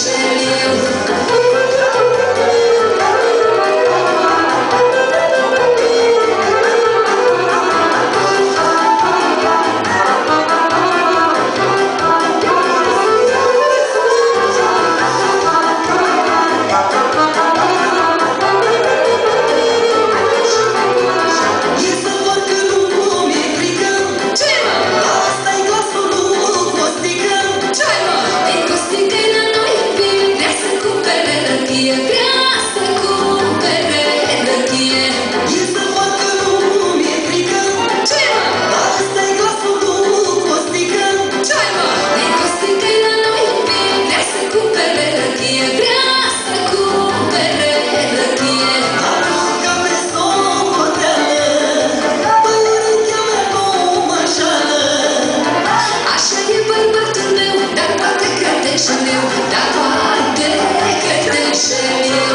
Senhor. Dacă am te-ai către cerie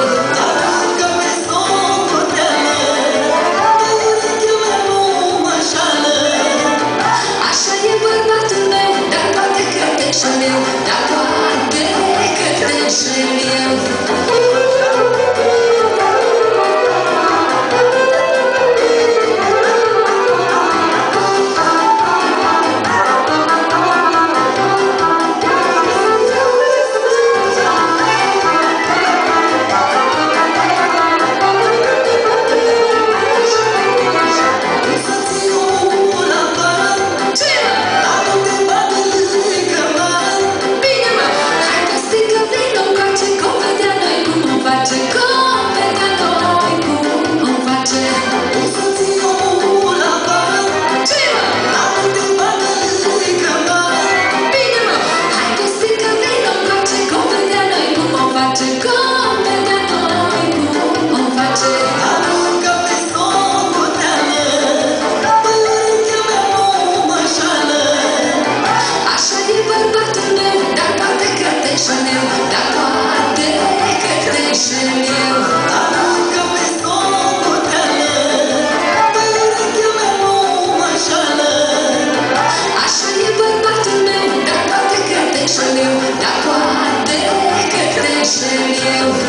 Deus.